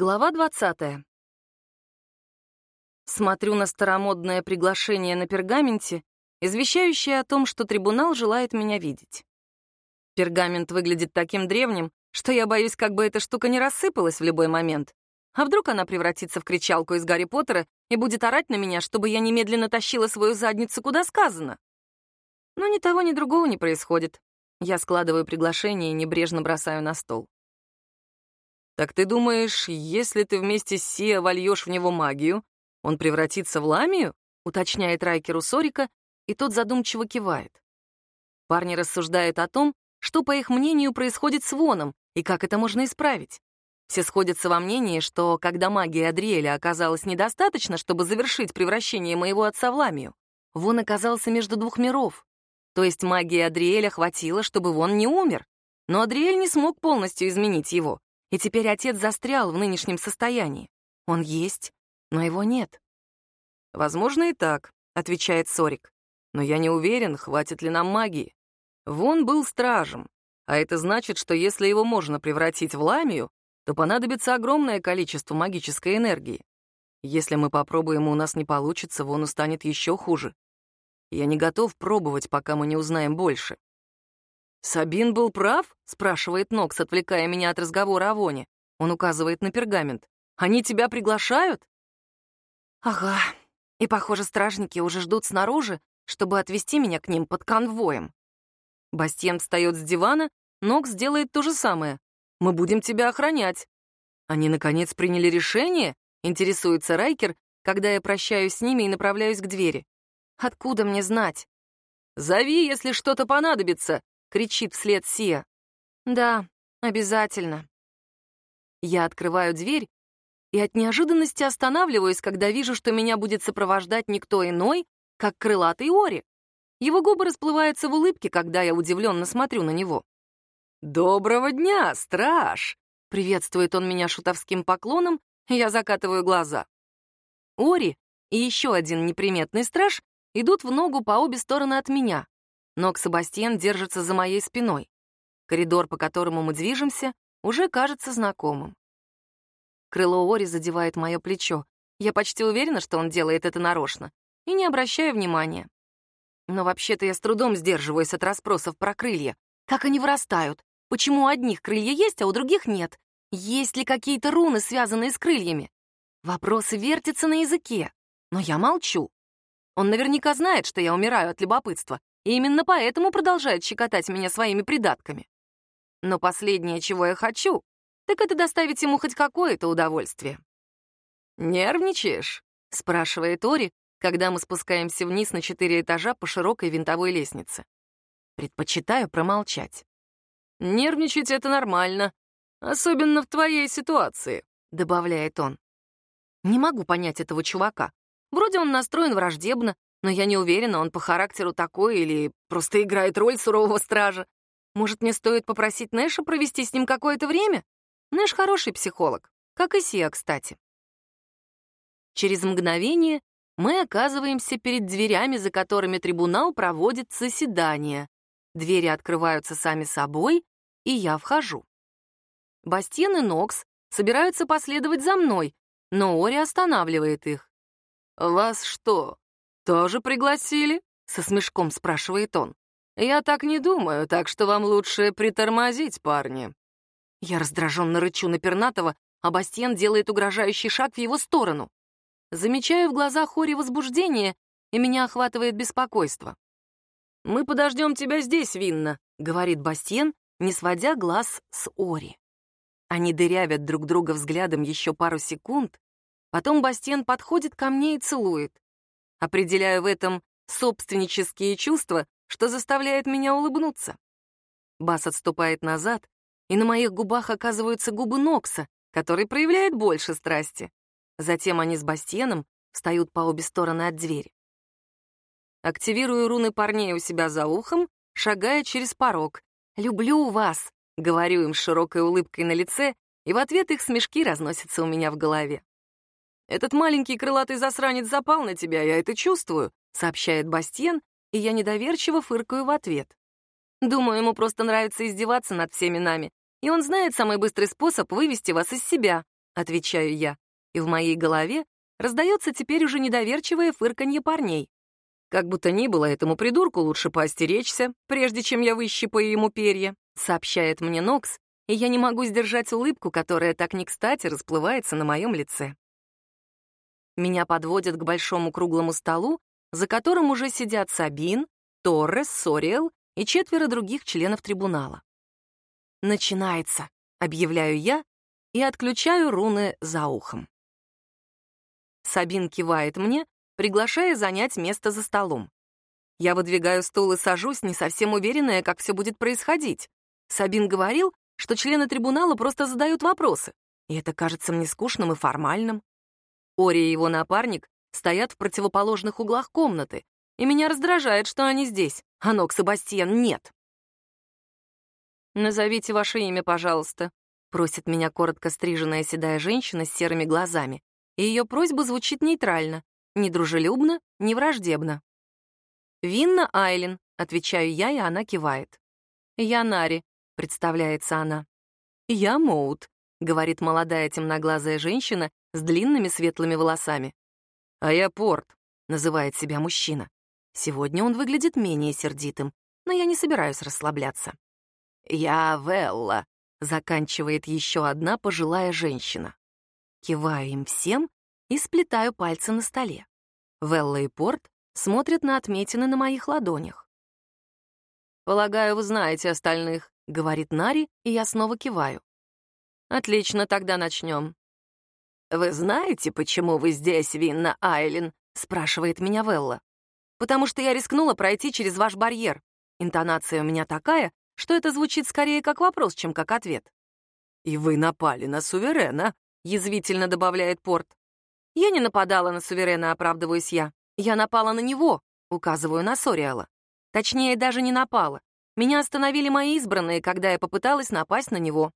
Глава 20. Смотрю на старомодное приглашение на пергаменте, извещающее о том, что трибунал желает меня видеть. Пергамент выглядит таким древним, что я боюсь, как бы эта штука не рассыпалась в любой момент. А вдруг она превратится в кричалку из Гарри Поттера и будет орать на меня, чтобы я немедленно тащила свою задницу куда сказано? Но ни того, ни другого не происходит. Я складываю приглашение и небрежно бросаю на стол. «Так ты думаешь, если ты вместе с Сия вольешь в него магию, он превратится в ламию?» — уточняет Райкер у Сорика, и тот задумчиво кивает. Парни рассуждают о том, что, по их мнению, происходит с Воном и как это можно исправить. Все сходятся во мнении, что когда магия Адриэля оказалась недостаточно, чтобы завершить превращение моего отца в ламию, Вон оказался между двух миров. То есть магии Адриэля хватило, чтобы Вон не умер. Но Адриэль не смог полностью изменить его, и теперь отец застрял в нынешнем состоянии. Он есть, но его нет. «Возможно и так», — отвечает Сорик. «Но я не уверен, хватит ли нам магии. Вон был стражем, а это значит, что если его можно превратить в ламию, то понадобится огромное количество магической энергии. Если мы попробуем, и у нас не получится, Вону станет еще хуже. Я не готов пробовать, пока мы не узнаем больше. «Сабин был прав?» — спрашивает Нокс, отвлекая меня от разговора о Воне. Он указывает на пергамент. «Они тебя приглашают?» «Ага. И, похоже, стражники уже ждут снаружи, чтобы отвезти меня к ним под конвоем». Бастиен встает с дивана, Нокс делает то же самое. «Мы будем тебя охранять». «Они, наконец, приняли решение?» — интересуется Райкер, когда я прощаюсь с ними и направляюсь к двери. «Откуда мне знать?» «Зови, если что-то понадобится», — кричит вслед Сия. «Да, обязательно». Я открываю дверь и от неожиданности останавливаюсь, когда вижу, что меня будет сопровождать никто иной, как крылатый Ори. Его губы расплываются в улыбке, когда я удивленно смотрю на него. «Доброго дня, страж!» — приветствует он меня шутовским поклоном, и я закатываю глаза. Ори и еще один неприметный страж идут в ногу по обе стороны от меня, Ног Себастьян держится за моей спиной. Коридор, по которому мы движемся, уже кажется знакомым. Крыло Ори задевает мое плечо. Я почти уверена, что он делает это нарочно, и не обращаю внимания. Но вообще-то я с трудом сдерживаюсь от расспросов про крылья. Как они вырастают? Почему у одних крылья есть, а у других нет? Есть ли какие-то руны, связанные с крыльями? Вопросы вертятся на языке, но я молчу. Он наверняка знает, что я умираю от любопытства, именно поэтому продолжает щекотать меня своими придатками. Но последнее, чего я хочу, так это доставить ему хоть какое-то удовольствие. «Нервничаешь?» — спрашивает Ори, когда мы спускаемся вниз на четыре этажа по широкой винтовой лестнице. Предпочитаю промолчать. «Нервничать — это нормально, особенно в твоей ситуации», — добавляет он. Не могу понять этого чувака. Вроде он настроен враждебно, но я не уверена, он по характеру такой или просто играет роль сурового стража. Может, мне стоит попросить Нэша провести с ним какое-то время? Нэш хороший психолог, как и Сия, кстати. Через мгновение мы оказываемся перед дверями, за которыми трибунал проводит заседание. Двери открываются сами собой, и я вхожу. Бастиен и Нокс собираются последовать за мной, но Ори останавливает их. «Вас что, «Тоже пригласили?» — со смешком спрашивает он. «Я так не думаю, так что вам лучше притормозить, парни». Я раздраженно рычу на Пернатова, а Бастьен делает угрожающий шаг в его сторону. Замечаю в глазах Ори возбуждение, и меня охватывает беспокойство. «Мы подождем тебя здесь, Винна», — говорит Бастьен, не сводя глаз с Ори. Они дырявят друг друга взглядом еще пару секунд, потом Бастьен подходит ко мне и целует. Определяю в этом собственнические чувства, что заставляет меня улыбнуться. Бас отступает назад, и на моих губах оказываются губы Нокса, который проявляет больше страсти. Затем они с Бастиеном встают по обе стороны от двери. Активирую руны парней у себя за ухом, шагая через порог. «Люблю вас», — говорю им с широкой улыбкой на лице, и в ответ их смешки разносятся у меня в голове. «Этот маленький крылатый засранец запал на тебя, я это чувствую», — сообщает Бастиен, и я недоверчиво фыркаю в ответ. Думаю, ему просто нравится издеваться над всеми нами, и он знает самый быстрый способ вывести вас из себя, отвечаю я, и в моей голове раздается теперь уже недоверчивое фырканье парней. Как будто ни было, этому придурку лучше поостеречься, прежде чем я выщипаю ему перья, сообщает мне Нокс, и я не могу сдержать улыбку, которая так не кстати расплывается на моем лице. Меня подводят к большому круглому столу, за которым уже сидят Сабин, Торрес, Сориэл и четверо других членов трибунала. «Начинается», — объявляю я и отключаю руны за ухом. Сабин кивает мне, приглашая занять место за столом. Я выдвигаю стул и сажусь, не совсем уверенная, как все будет происходить. Сабин говорил, что члены трибунала просто задают вопросы, и это кажется мне скучным и формальным. Ори и его напарник стоят в противоположных углах комнаты, и меня раздражает, что они здесь, а Нок Себастьян нет. «Назовите ваше имя, пожалуйста», — просит меня коротко стриженная седая женщина с серыми глазами, и ее просьба звучит нейтрально, не дружелюбно, не враждебно. «Винна Айлин», — отвечаю я, и она кивает. «Я Нари», — представляется она. «Я Моут», — говорит молодая темноглазая женщина с длинными светлыми волосами. «А я Порт», — называет себя мужчина. Сегодня он выглядит менее сердитым, но я не собираюсь расслабляться. «Я Велла», — заканчивает еще одна пожилая женщина. Киваю им всем и сплетаю пальцы на столе. Велла и Порт смотрят на отметины на моих ладонях. «Полагаю, вы знаете остальных», — говорит Нари, и я снова киваю. «Отлично, тогда начнем». «Вы знаете, почему вы здесь, Винна Айлин?» — спрашивает меня Велла. «Потому что я рискнула пройти через ваш барьер. Интонация у меня такая, что это звучит скорее как вопрос, чем как ответ. «И вы напали на суверена», — язвительно добавляет Порт. «Я не нападала на суверена», — оправдываюсь я. «Я напала на него», — указываю на Сориала. Точнее, даже не напала. Меня остановили мои избранные, когда я попыталась напасть на него.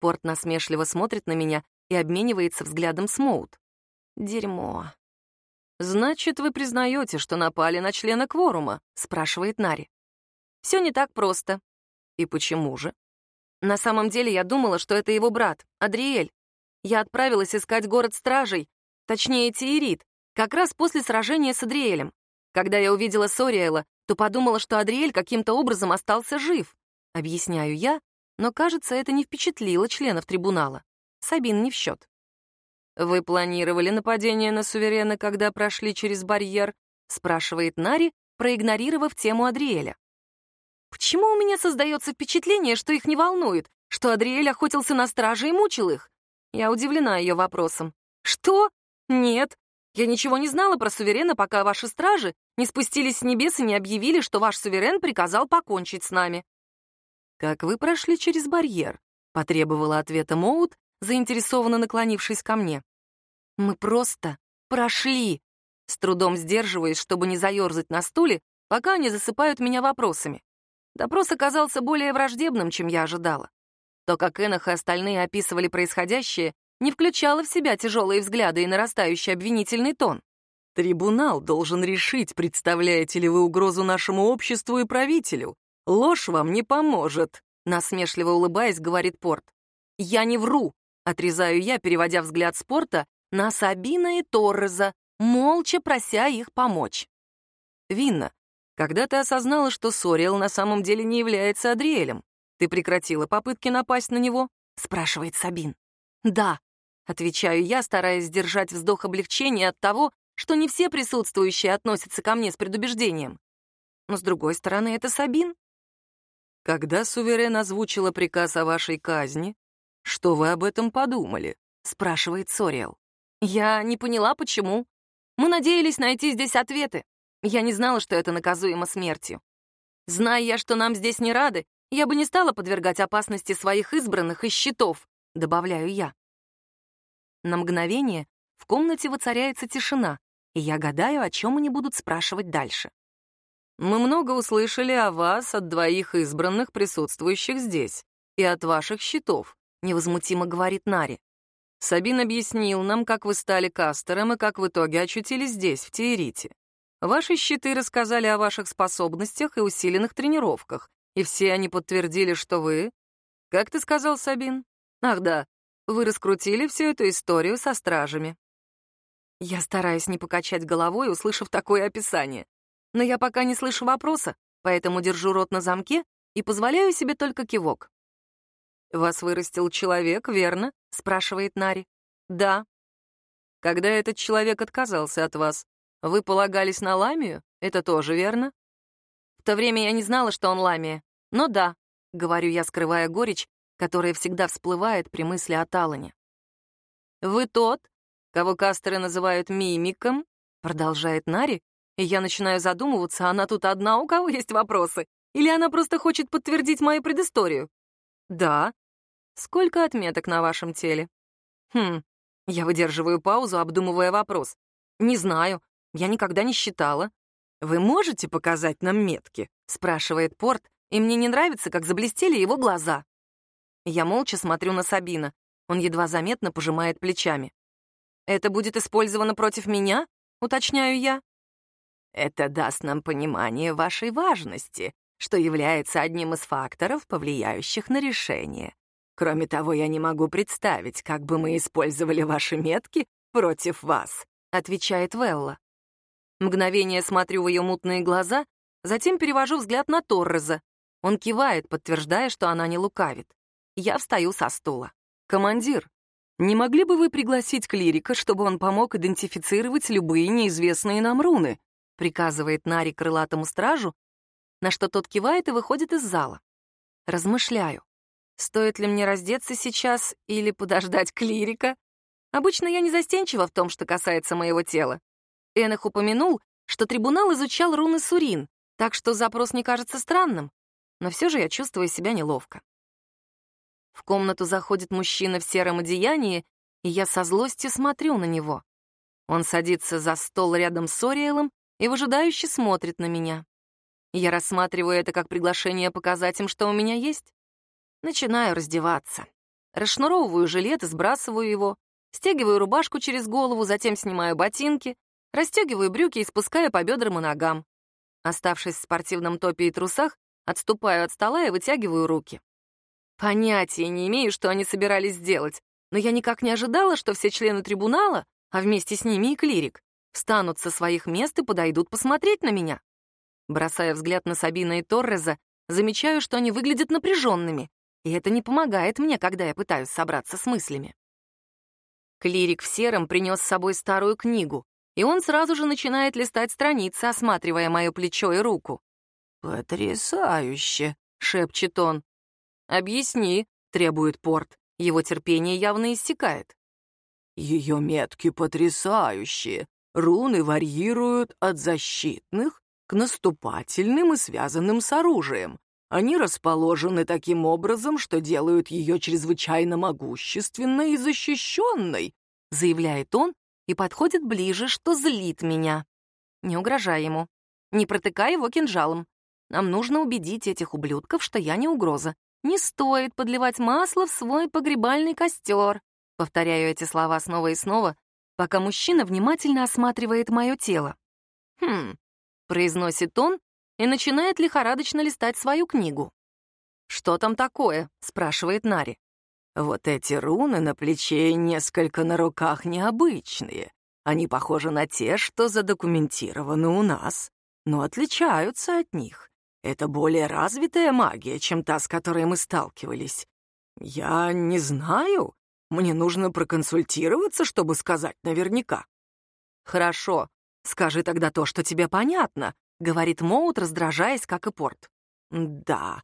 Порт насмешливо смотрит на меня и обменивается взглядом с Моут. Дерьмо. «Значит, вы признаете, что напали на члена кворума?» — спрашивает Нари. Все не так просто. И почему же? На самом деле я думала, что это его брат, Адриэль. Я отправилась искать город стражей, точнее Тиерит, как раз после сражения с Адриэлем. Когда я увидела Сориэла, то подумала, что Адриэль каким-то образом остался жив. Объясняю я, но, кажется, это не впечатлило членов трибунала. Сабин не в счет. «Вы планировали нападение на суверена, когда прошли через барьер?» — спрашивает Нари, проигнорировав тему Адриэля. Почему у меня создается впечатление, что их не волнует, что Адриэль охотился на стражи и мучил их? Я удивлена ее вопросом. Что? Нет. Я ничего не знала про суверена, пока ваши стражи не спустились с небес и не объявили, что ваш суверен приказал покончить с нами. Как вы прошли через барьер? Потребовала ответа Моут, заинтересованно наклонившись ко мне. Мы просто прошли. С трудом сдерживаясь, чтобы не заерзать на стуле, пока они засыпают меня вопросами. Допрос оказался более враждебным, чем я ожидала. То, как Энах и остальные описывали происходящее, не включало в себя тяжелые взгляды и нарастающий обвинительный тон. «Трибунал должен решить, представляете ли вы угрозу нашему обществу и правителю. Ложь вам не поможет», — насмешливо улыбаясь, говорит Порт. «Я не вру», — отрезаю я, переводя взгляд спорта на Сабина и Торреза, молча прося их помочь. «Винна, когда ты осознала, что Сориэл на самом деле не является Адриэлем, ты прекратила попытки напасть на него? спрашивает Сабин. Да, отвечаю я, стараясь сдержать вздох облегчения от того, что не все присутствующие относятся ко мне с предубеждением. Но с другой стороны, это Сабин. Когда суверен озвучила приказ о вашей казни, что вы об этом подумали? спрашивает Сориэл. Я не поняла, почему. Мы надеялись найти здесь ответы. Я не знала, что это наказуемо смертью. Зная я, что нам здесь не рады, я бы не стала подвергать опасности своих избранных и щитов, добавляю я. На мгновение в комнате воцаряется тишина, и я гадаю, о чем они будут спрашивать дальше. «Мы много услышали о вас от двоих избранных, присутствующих здесь, и от ваших щитов», — невозмутимо говорит Нари. Сабин объяснил нам, как вы стали кастером и как в итоге очутились здесь, в Тиерите. Ваши щиты рассказали о ваших способностях и усиленных тренировках, и все они подтвердили, что вы... Как ты сказал, Сабин? Ах да, вы раскрутили всю эту историю со стражами. Я стараюсь не покачать головой, услышав такое описание. Но я пока не слышу вопроса, поэтому держу рот на замке и позволяю себе только кивок. «Вас вырастил человек, верно?» — спрашивает Нари. «Да». «Когда этот человек отказался от вас, вы полагались на Ламию? Это тоже верно?» «В то время я не знала, что он Ламия. Но да», — говорю я, скрывая горечь, которая всегда всплывает при мысли о Талане. «Вы тот, кого кастеры называют мимиком?» — продолжает Нари, и я начинаю задумываться, она тут одна, у кого есть вопросы, или она просто хочет подтвердить мою предысторию? «Да», Сколько отметок на вашем теле? Хм, я выдерживаю паузу, обдумывая вопрос. Не знаю, я никогда не считала. Вы можете показать нам метки? Спрашивает Порт, и мне не нравится, как заблестели его глаза. Я молча смотрю на Сабина. Он едва заметно пожимает плечами. «Это будет использовано против меня?» — уточняю я. «Это даст нам понимание вашей важности, что является одним из факторов, повлияющих на решение. Кроме того, я не могу представить, как бы мы использовали ваши метки против вас», — отвечает Велла. Мгновение смотрю в ее мутные глаза, затем перевожу взгляд на Торреза. Он кивает, подтверждая, что она не лукавит. Я встаю со стула. «Командир, не могли бы вы пригласить клирика, чтобы он помог идентифицировать любые неизвестные нам руны?» приказывает Нари крылатому стражу, на что тот кивает и выходит из зала. Размышляю. Стоит ли мне раздеться сейчас или подождать клирика? Обычно я не застенчива в том, что касается моего тела. Энах упомянул, что трибунал изучал руны Сурин, так что запрос не кажется странным, но все же я чувствую себя неловко. В комнату заходит мужчина в сером одеянии, и я со злостью смотрю на него. Он садится за стол рядом с Ориэлом и выжидающе смотрит на меня. Я рассматриваю это как приглашение показать им, что у меня есть. Начинаю раздеваться. Расшнуровываю жилет и сбрасываю его, стягиваю рубашку через голову, затем снимаю ботинки, расстегиваю брюки и спускаю по бедрам и ногам. Оставшись в спортивном топе и трусах, отступаю от стола и вытягиваю руки. Понятия не имею, что они собирались сделать, но я никак не ожидала, что все члены трибунала, а вместе с ними и клирик, встанут со своих мест и подойдут посмотреть на меня. Бросая взгляд на Сабина и Торреза, замечаю, что они выглядят напряженными, и это не помогает мне, когда я пытаюсь собраться с мыслями. Клирик в сером принес с собой старую книгу, и он сразу же начинает листать страницы, осматривая мое плечо и руку. «Потрясающе!» — шепчет он. «Объясни», — требует Порт. Его терпение явно иссякает. «Ее метки потрясающие. Руны варьируют от защитных к наступательным и связанным с оружием. Они расположены таким образом, что делают ее чрезвычайно могущественной и защищенной, заявляет он и подходит ближе, что злит меня. Не угрожай ему. Не протыкай его кинжалом. Нам нужно убедить этих ублюдков, что я не угроза. Не стоит подливать масло в свой погребальный костер. Повторяю эти слова снова и снова, пока мужчина внимательно осматривает мое тело. «Хм», — произносит он и начинает лихорадочно листать свою книгу. «Что там такое?» — спрашивает Нари. «Вот эти руны на плече несколько на руках необычные. Они похожи на те, что задокументированы у нас, но отличаются от них. Это более развитая магия, чем та, с которой мы сталкивались. Я не знаю. Мне нужно проконсультироваться, чтобы сказать наверняка». «Хорошо. Скажи тогда то, что тебе понятно», говорит Моут, раздражаясь, как и Порт. «Да,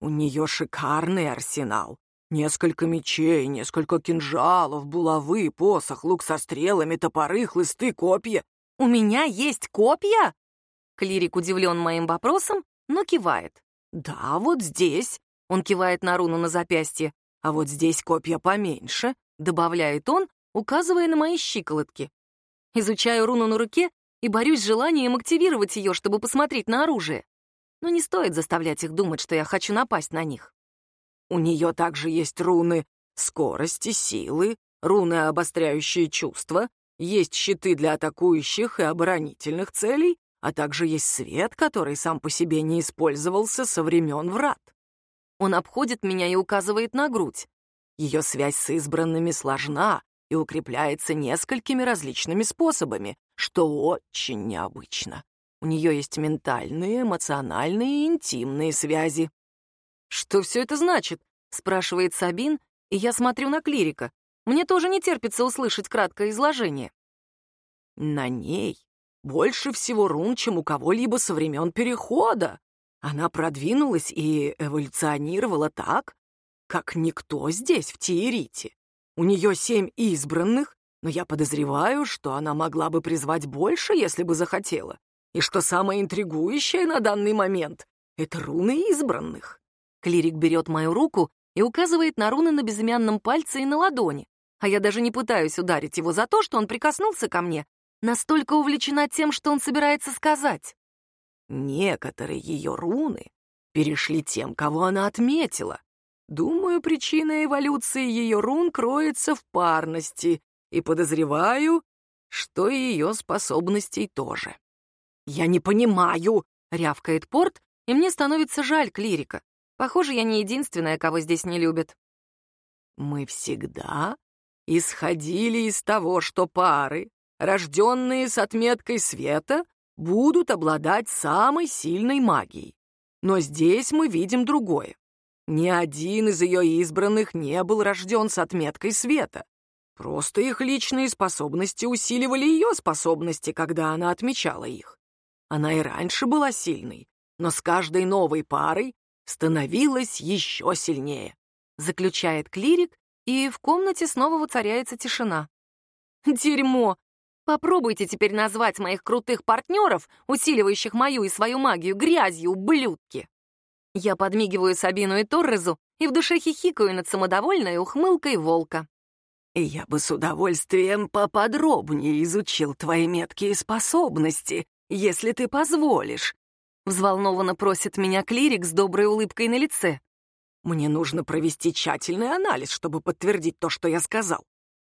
у нее шикарный арсенал. Несколько мечей, несколько кинжалов, булавы, посох, лук со стрелами, топоры, хлысты, копья. У меня есть копья?» Клирик удивлен моим вопросом, но кивает. «Да, вот здесь». Он кивает на руну на запястье. «А вот здесь копья поменьше», — добавляет он, указывая на мои щиколотки. Изучаю руну на руке и борюсь с желанием активировать ее, чтобы посмотреть на оружие. Но не стоит заставлять их думать, что я хочу напасть на них. У нее также есть руны скорости, силы, руны, обостряющие чувства, есть щиты для атакующих и оборонительных целей, а также есть свет, который сам по себе не использовался со времен врат. Он обходит меня и указывает на грудь. Ее связь с избранными сложна и укрепляется несколькими различными способами, что очень необычно. У нее есть ментальные, эмоциональные и интимные связи. «Что все это значит?» — спрашивает Сабин, и я смотрю на клирика. Мне тоже не терпится услышать краткое изложение. На ней больше всего рун, чем у кого-либо со времен Перехода. Она продвинулась и эволюционировала так, как никто здесь, в Тиерите. У нее семь избранных, но я подозреваю, что она могла бы призвать больше, если бы захотела. И что самое интригующее на данный момент — это руны избранных. Клирик берет мою руку и указывает на руны на безымянном пальце и на ладони. А я даже не пытаюсь ударить его за то, что он прикоснулся ко мне, настолько увлечена тем, что он собирается сказать. Некоторые ее руны перешли тем, кого она отметила. Думаю, причина эволюции ее рун кроется в парности, и подозреваю, что и ее способностей тоже. «Я не понимаю!» — рявкает Порт, и мне становится жаль клирика. Похоже, я не единственная, кого здесь не любят. Мы всегда исходили из того, что пары, рожденные с отметкой света, будут обладать самой сильной магией. Но здесь мы видим другое. Ни один из ее избранных не был рожден с отметкой света. Просто их личные способности усиливали ее способности, когда она отмечала их. Она и раньше была сильной, но с каждой новой парой становилась еще сильнее. Заключает клирик, и в комнате снова воцаряется тишина. Дерьмо! Попробуйте теперь назвать моих крутых партнеров, усиливающих мою и свою магию, грязью, ублюдки. Я подмигиваю Сабину и Торрезу и в душе хихикаю над самодовольной ухмылкой волка. «Я бы с удовольствием поподробнее изучил твои меткие способности, если ты позволишь», Взволнованно просит меня клирик с доброй улыбкой на лице. «Мне нужно провести тщательный анализ, чтобы подтвердить то, что я сказал.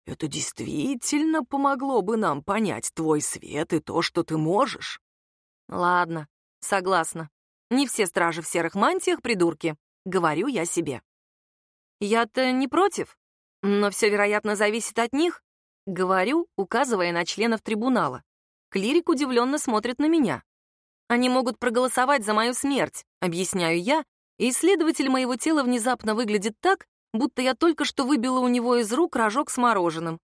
Это действительно помогло бы нам понять твой свет и то, что ты можешь». «Ладно, согласна. Не все стражи в серых мантиях придурки», — говорю я себе. «Я-то не против, но все, вероятно, зависит от них», — говорю, указывая на членов трибунала. Клирик удивленно смотрит на меня. Они могут проголосовать за мою смерть, объясняю я, и исследователь моего тела внезапно выглядит так, будто я только что выбила у него из рук рожок с мороженым.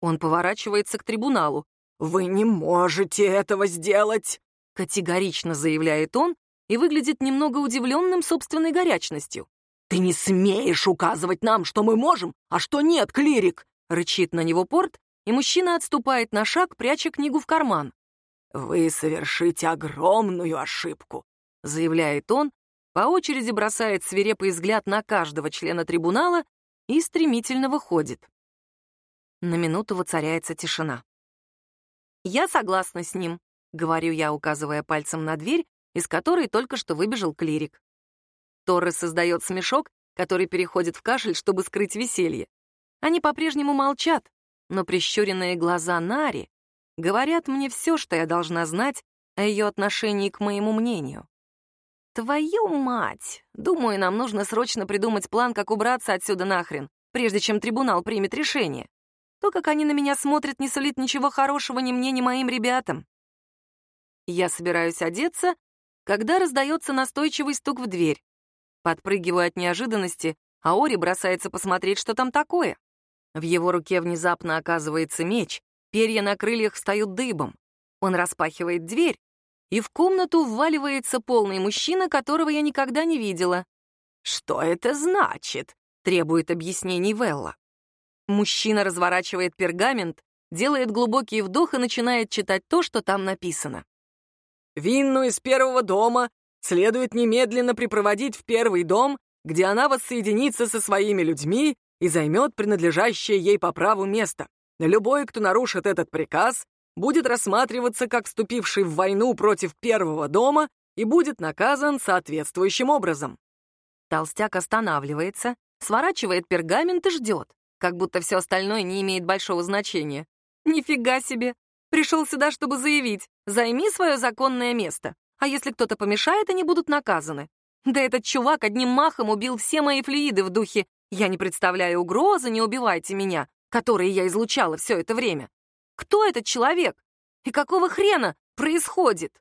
Он поворачивается к трибуналу. «Вы не можете этого сделать!» Категорично заявляет он и выглядит немного удивленным собственной горячностью. «Ты не смеешь указывать нам, что мы можем, а что нет, клирик!» Рычит на него порт, и мужчина отступает на шаг, пряча книгу в карман. «Вы совершите огромную ошибку», — заявляет он, по очереди бросает свирепый взгляд на каждого члена трибунала и стремительно выходит. На минуту воцаряется тишина. «Я согласна с ним», — говорю я, указывая пальцем на дверь, из которой только что выбежал клирик. Торрес создает смешок, который переходит в кашель, чтобы скрыть веселье. Они по-прежнему молчат, но прищуренные глаза Нари говорят мне все, что я должна знать о ее отношении к моему мнению. Твою мать! Думаю, нам нужно срочно придумать план, как убраться отсюда нахрен, прежде чем трибунал примет решение. То, как они на меня смотрят, не сулит ничего хорошего ни мне, ни моим ребятам. Я собираюсь одеться, когда раздается настойчивый стук в дверь. Подпрыгиваю от неожиданности, а Ори бросается посмотреть, что там такое. В его руке внезапно оказывается меч, Перья на крыльях встают дыбом. Он распахивает дверь, и в комнату вваливается полный мужчина, которого я никогда не видела. «Что это значит?» — требует объяснений Велла. Мужчина разворачивает пергамент, делает глубокий вдох и начинает читать то, что там написано. «Винну из первого дома следует немедленно припроводить в первый дом, где она воссоединится со своими людьми и займет принадлежащее ей по праву место. Любой, кто нарушит этот приказ, будет рассматриваться как вступивший в войну против первого дома и будет наказан соответствующим образом. Толстяк останавливается, сворачивает пергамент и ждет, как будто все остальное не имеет большого значения. Нифига себе! Пришел сюда, чтобы заявить, займи свое законное место, а если кто-то помешает, они будут наказаны. Да этот чувак одним махом убил все мои флюиды в духе Я не представляю угрозы, не убивайте меня, которые я излучала все это время. Кто этот человек? И какого хрена происходит?